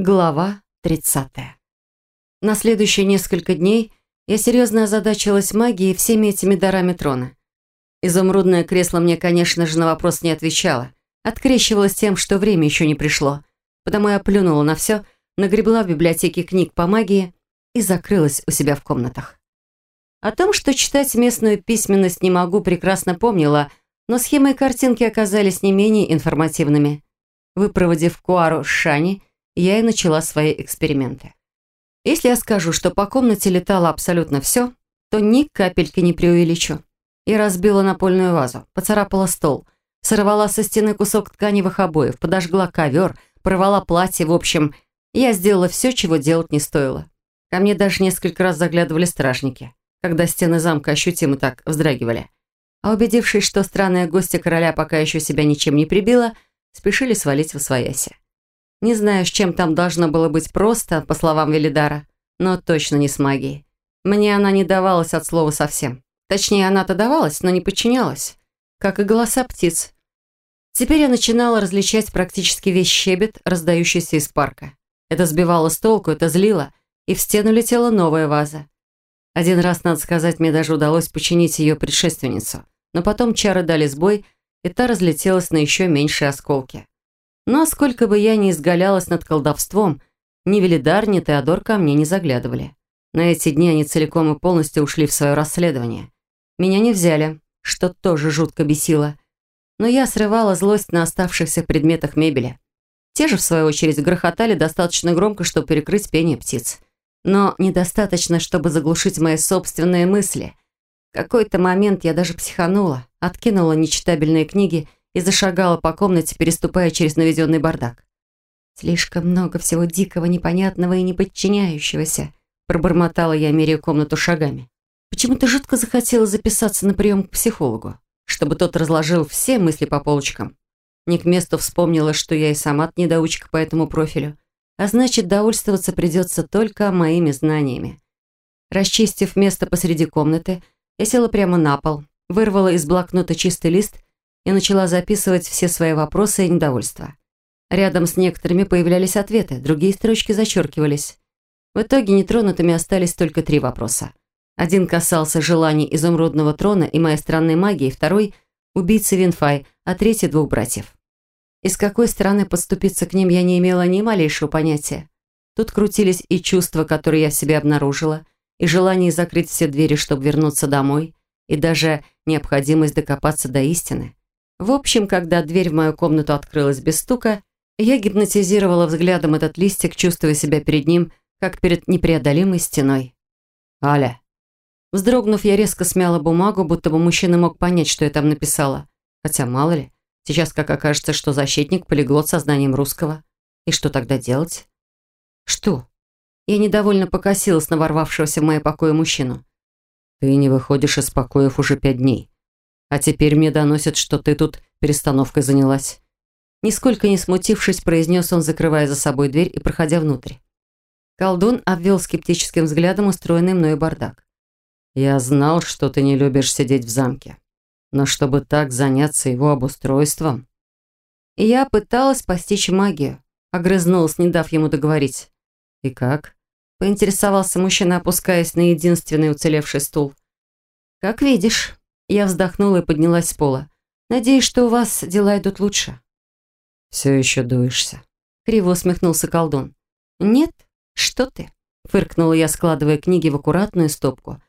Глава 30. На следующие несколько дней я серьезно озадачилась магией всеми этими дарами трона. Изумрудное кресло мне, конечно же, на вопрос не отвечало. Открещивалось тем, что время еще не пришло. Потому я плюнула на все, нагребла в библиотеке книг по магии и закрылась у себя в комнатах. О том, что читать местную письменность не могу, прекрасно помнила, но схемы и картинки оказались не менее информативными. Выпроводив Куару с Шани, я и начала свои эксперименты. Если я скажу, что по комнате летало абсолютно все, то ни капельки не преувеличу. Я разбила напольную вазу, поцарапала стол, сорвала со стены кусок тканевых обоев, подожгла ковер, порвала платье, в общем, я сделала все, чего делать не стоило. Ко мне даже несколько раз заглядывали стражники, когда стены замка ощутимо так вздрагивали. А убедившись, что странная гостья короля пока еще себя ничем не прибила, спешили свалить в свояси. Не знаю, с чем там должно было быть просто, по словам Велидара, но точно не с магией. Мне она не давалась от слова совсем. Точнее, она-то давалась, но не подчинялась. Как и голоса птиц. Теперь я начинала различать практически весь щебет, раздающийся из парка. Это сбивало с толку, это злило, и в стену летела новая ваза. Один раз, надо сказать, мне даже удалось починить ее предшественницу. Но потом чары дали сбой, и та разлетелась на еще меньшие осколки. Но сколько бы я ни изгалялась над колдовством, ни Велидар, ни Теодор ко мне не заглядывали. На эти дни они целиком и полностью ушли в свое расследование. Меня не взяли, что тоже жутко бесило. Но я срывала злость на оставшихся предметах мебели. Те же, в свою очередь, грохотали достаточно громко, чтобы перекрыть пение птиц. Но недостаточно, чтобы заглушить мои собственные мысли. В какой-то момент я даже психанула, откинула нечитабельные книги и зашагала по комнате, переступая через наведенный бардак. «Слишком много всего дикого, непонятного и неподчиняющегося», пробормотала я, меряя комнату шагами. Почему-то жутко захотела записаться на прием к психологу, чтобы тот разложил все мысли по полочкам. Не к месту вспомнила, что я и сама недоучка по этому профилю, а значит, довольствоваться придется только моими знаниями. Расчистив место посреди комнаты, я села прямо на пол, вырвала из блокнота чистый лист и начала записывать все свои вопросы и недовольства. Рядом с некоторыми появлялись ответы, другие строчки зачеркивались. В итоге нетронутыми остались только три вопроса. Один касался желаний изумрудного трона и моей странной магии, второй – убийцы Винфай, а третий – двух братьев. И с какой стороны подступиться к ним я не имела ни малейшего понятия. Тут крутились и чувства, которые я в себе обнаружила, и желание закрыть все двери, чтобы вернуться домой, и даже необходимость докопаться до истины. В общем, когда дверь в мою комнату открылась без стука, я гипнотизировала взглядом этот листик, чувствуя себя перед ним, как перед непреодолимой стеной. «Аля!» Вздрогнув, я резко смяла бумагу, будто бы мужчина мог понять, что я там написала. Хотя, мало ли, сейчас как окажется, что защитник полиглот со знанием русского. И что тогда делать? «Что?» Я недовольно покосилась на ворвавшегося в мои покои мужчину. «Ты не выходишь из покоев уже пять дней. А теперь мне доносят, что ты тут перестановкой занялась». Нисколько не смутившись, произнес он, закрывая за собой дверь и проходя внутрь. Колдун обвел скептическим взглядом устроенный мною бардак. «Я знал, что ты не любишь сидеть в замке. Но чтобы так заняться его обустройством...» Я пыталась постичь магию, огрызнулась, не дав ему договорить. «И как?» – поинтересовался мужчина, опускаясь на единственный уцелевший стул. «Как видишь». Я вздохнула и поднялась с пола. «Надеюсь, что у вас дела идут лучше». «Все еще дуешься», — криво усмехнулся колдун. «Нет, что ты?» — фыркнула я, складывая книги в аккуратную стопку.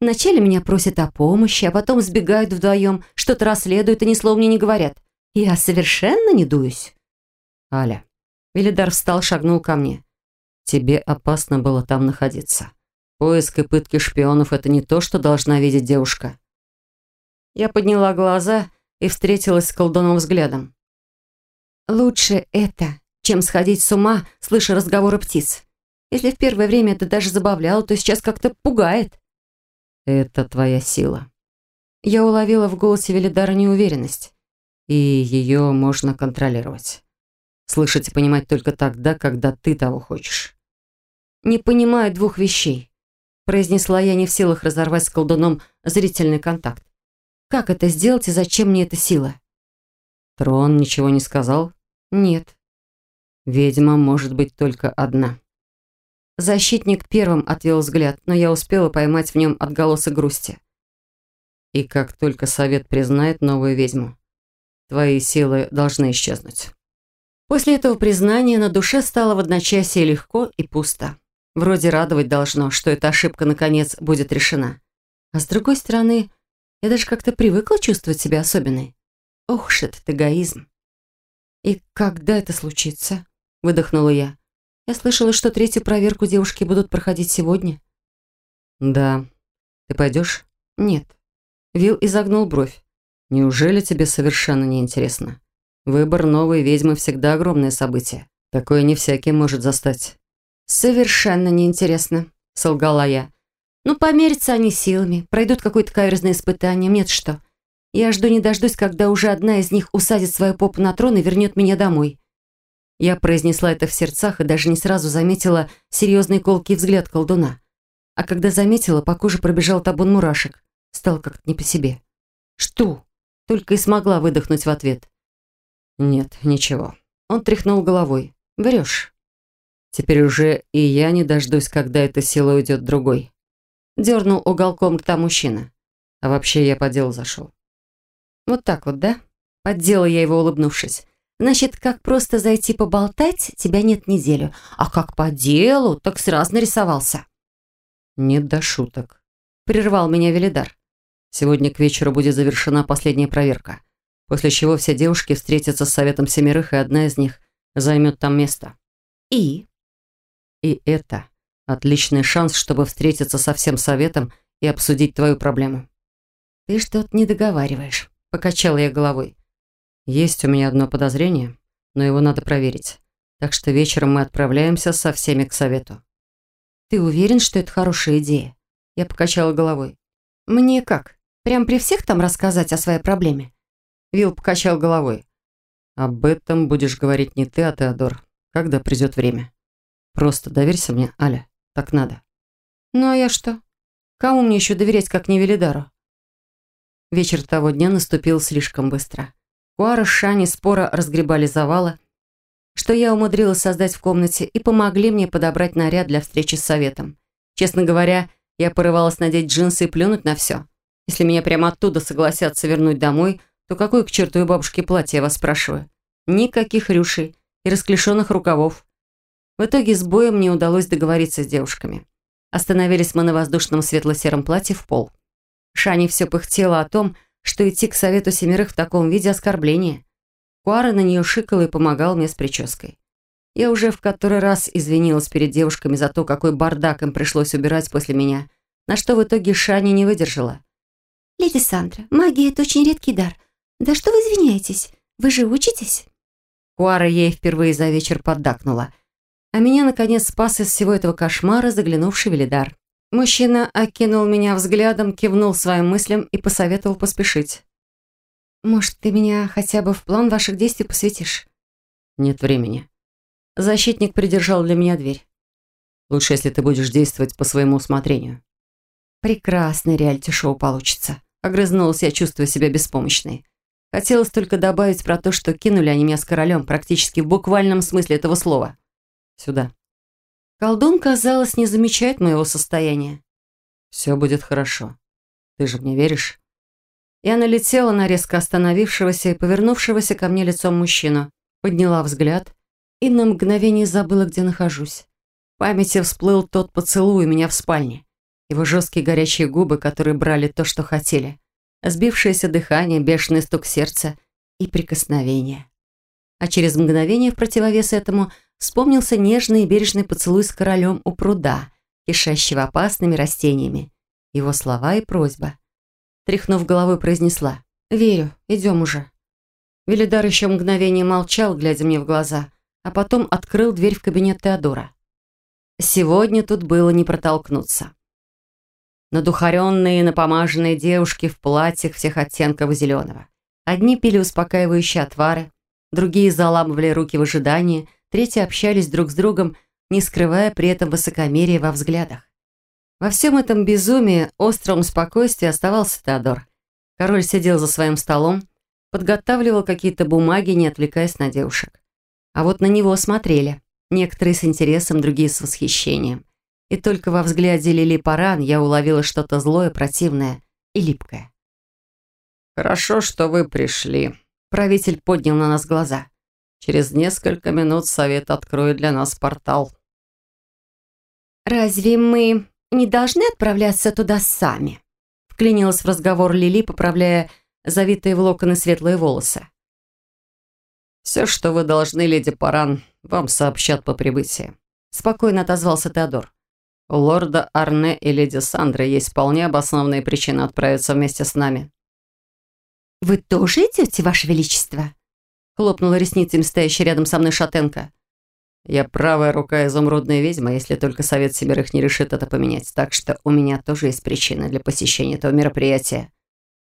«Вначале меня просят о помощи, а потом сбегают вдвоем, что-то расследуют и ни слова мне не говорят. Я совершенно не дуюсь». «Аля». Велидар встал, шагнул ко мне. «Тебе опасно было там находиться. Поиск и пытки шпионов — это не то, что должна видеть девушка». Я подняла глаза и встретилась с колдуном взглядом. «Лучше это, чем сходить с ума, слыша разговоры птиц. Если в первое время это даже забавляло, то сейчас как-то пугает». «Это твоя сила». Я уловила в голосе Велидара неуверенность. «И ее можно контролировать. Слышать и понимать только тогда, когда ты того хочешь». «Не понимаю двух вещей», произнесла я не в силах разорвать с колдуном зрительный контакт. Как это сделать и зачем мне эта сила? Трон ничего не сказал? Нет. Ведьма может быть только одна. Защитник первым отвел взгляд, но я успела поймать в нем отголосы грусти. И как только совет признает новую ведьму, твои силы должны исчезнуть. После этого признания на душе стало в одночасье легко и пусто. Вроде радовать должно, что эта ошибка наконец будет решена. А с другой стороны, я даже как-то привыкла чувствовать себя особенной. Ох уж этот эгоизм. «И когда это случится?» – выдохнула я. «Я слышала, что третью проверку девушки будут проходить сегодня». «Да. Ты пойдешь?» «Нет». Вил изогнул бровь. «Неужели тебе совершенно не интересно? Выбор новой ведьмы всегда огромное событие. Такое не всякий может застать». «Совершенно неинтересно», — солгала я. «Ну, померятся они силами, пройдут какое-то каверзное испытание, нет что. Я жду не дождусь, когда уже одна из них усадит свою попу на трон и вернет меня домой». Я произнесла это в сердцах и даже не сразу заметила серьезный колкий взгляд колдуна. А когда заметила, по коже пробежал табун мурашек. Стало как-то не по себе. «Что?» Только и смогла выдохнуть в ответ. «Нет, ничего». Он тряхнул головой. «Врешь». «Теперь уже и я не дождусь, когда эта сила уйдет другой». Дернул уголком рта мужчина. «А вообще я по делу зашел». «Вот так вот, да?» Поддела я его, улыбнувшись. «Значит, как просто зайти поболтать, тебя нет неделю. А как по делу, так сразу нарисовался». «Нет до шуток», — прервал меня Велидар. «Сегодня к вечеру будет завершена последняя проверка после чего все девушки встретятся с советом семерых, и одна из них займет там место. И? И это отличный шанс, чтобы встретиться со всем советом и обсудить твою проблему. Ты что-то не договариваешь, покачала я головой. Есть у меня одно подозрение, но его надо проверить. Так что вечером мы отправляемся со всеми к совету. Ты уверен, что это хорошая идея? Я покачала головой. Мне как? Прям при всех там рассказать о своей проблеме? Вил покачал головой. «Об этом будешь говорить не ты, а Теодор, когда придет время. Просто доверься мне, Аля, так надо». «Ну а я что? Кому мне еще доверять, как не Велидару?» Вечер того дня наступил слишком быстро. Куара с Шани споро разгребали завалы, что я умудрилась создать в комнате, и помогли мне подобрать наряд для встречи с советом. Честно говоря, я порывалась надеть джинсы и плюнуть на все. Если меня прямо оттуда согласятся вернуть домой, то какое к черту и бабушке платье, я вас спрашиваю? Никаких рюшей и расклешенных рукавов. В итоге с боем мне удалось договориться с девушками. Остановились мы на воздушном светло-сером платье в пол. Шани все пыхтела о том, что идти к совету семерых в таком виде оскорбление. Куара на нее шикала и помогал мне с прической. Я уже в который раз извинилась перед девушками за то, какой бардак им пришлось убирать после меня, на что в итоге Шани не выдержала. «Леди Сандра, магия – это очень редкий дар. «Да что вы извиняетесь? Вы же учитесь?» Куара ей впервые за вечер поддакнула. А меня, наконец, спас из всего этого кошмара заглянувший Велидар. Мужчина окинул меня взглядом, кивнул своим мыслям и посоветовал поспешить. «Может, ты меня хотя бы в план ваших действий посвятишь?» «Нет времени». Защитник придержал для меня дверь. «Лучше, если ты будешь действовать по своему усмотрению». «Прекрасное реалити-шоу получится», — огрызнулась я, чувствуя себя беспомощной. Хотелось только добавить про то, что кинули они меня с королем практически в буквальном смысле этого слова. Сюда. Колдун, казалось, не замечает моего состояния. Все будет хорошо. Ты же мне веришь? Я налетела на резко остановившегося и повернувшегося ко мне лицом мужчину, подняла взгляд и на мгновение забыла, где нахожусь. В памяти всплыл тот поцелуй меня в спальне. Его жесткие горячие губы, которые брали то, что хотели сбившееся дыхание, бешеный стук сердца и прикосновение. А через мгновение в противовес этому вспомнился нежный и бережный поцелуй с королем у пруда, кишащего опасными растениями. Его слова и просьба. Тряхнув головой, произнесла «Верю, идем уже». Велидар еще мгновение молчал, глядя мне в глаза, а потом открыл дверь в кабинет Теодора. Сегодня тут было не протолкнуться. Надухаренные, напомаженные девушки в платьях всех оттенков зеленого. Одни пили успокаивающие отвары, другие заламывали руки в ожидании, третьи общались друг с другом, не скрывая при этом высокомерия во взглядах. Во всем этом безумии, остром спокойствии оставался Теодор. Король сидел за своим столом, подготавливал какие-то бумаги, не отвлекаясь на девушек. А вот на него смотрели. Некоторые с интересом, другие с восхищением. И только во взгляде Лили Паран я уловила что-то злое, противное и липкое. «Хорошо, что вы пришли». Правитель поднял на нас глаза. «Через несколько минут совет откроет для нас портал». «Разве мы не должны отправляться туда сами?» Вклинилась в разговор Лили, поправляя завитые в локоны светлые волосы. «Все, что вы должны, леди Паран, вам сообщат по прибытии», спокойно отозвался Теодор. «У лорда Арне и леди Сандры есть вполне обоснованные причины отправиться вместе с нами». «Вы тоже идете, Ваше Величество?» Хлопнула ресницами стоящая рядом со мной шатенка. «Я правая рука изумрудной ведьмы, если только Совет Семерых не решит это поменять, так что у меня тоже есть причины для посещения этого мероприятия».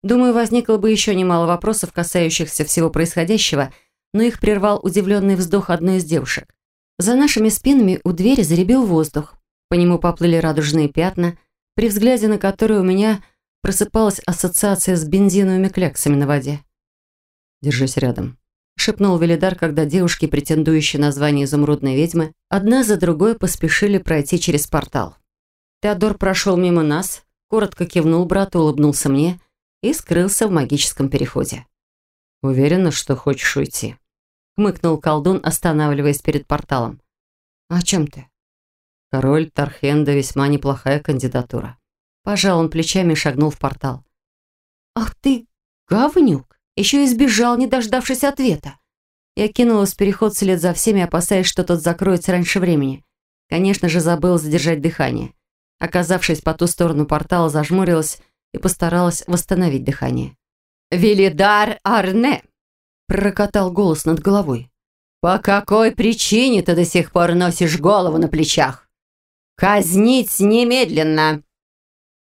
Думаю, возникло бы еще немало вопросов, касающихся всего происходящего, но их прервал удивленный вздох одной из девушек. За нашими спинами у двери заребил воздух. По нему поплыли радужные пятна, при взгляде на которые у меня просыпалась ассоциация с бензиновыми кляксами на воде. «Держись рядом», — шепнул Велидар, когда девушки, претендующие на звание изумрудной ведьмы, одна за другой поспешили пройти через портал. Теодор прошел мимо нас, коротко кивнул брату, улыбнулся мне и скрылся в магическом переходе. «Уверена, что хочешь уйти?» хмыкнул колдун, останавливаясь перед порталом. «О чем ты?» «Король Тархенда весьма неплохая кандидатура». Пожал он плечами и шагнул в портал. «Ах ты, говнюк! Еще и сбежал, не дождавшись ответа!» Я кинулась в переход вслед за всеми, опасаясь, что тот закроется раньше времени. Конечно же, забыла задержать дыхание. Оказавшись по ту сторону портала, зажмурилась и постаралась восстановить дыхание. «Велидар Арне!» пророкотал голос над головой. «По какой причине ты до сих пор носишь голову на плечах? Казнить немедленно!»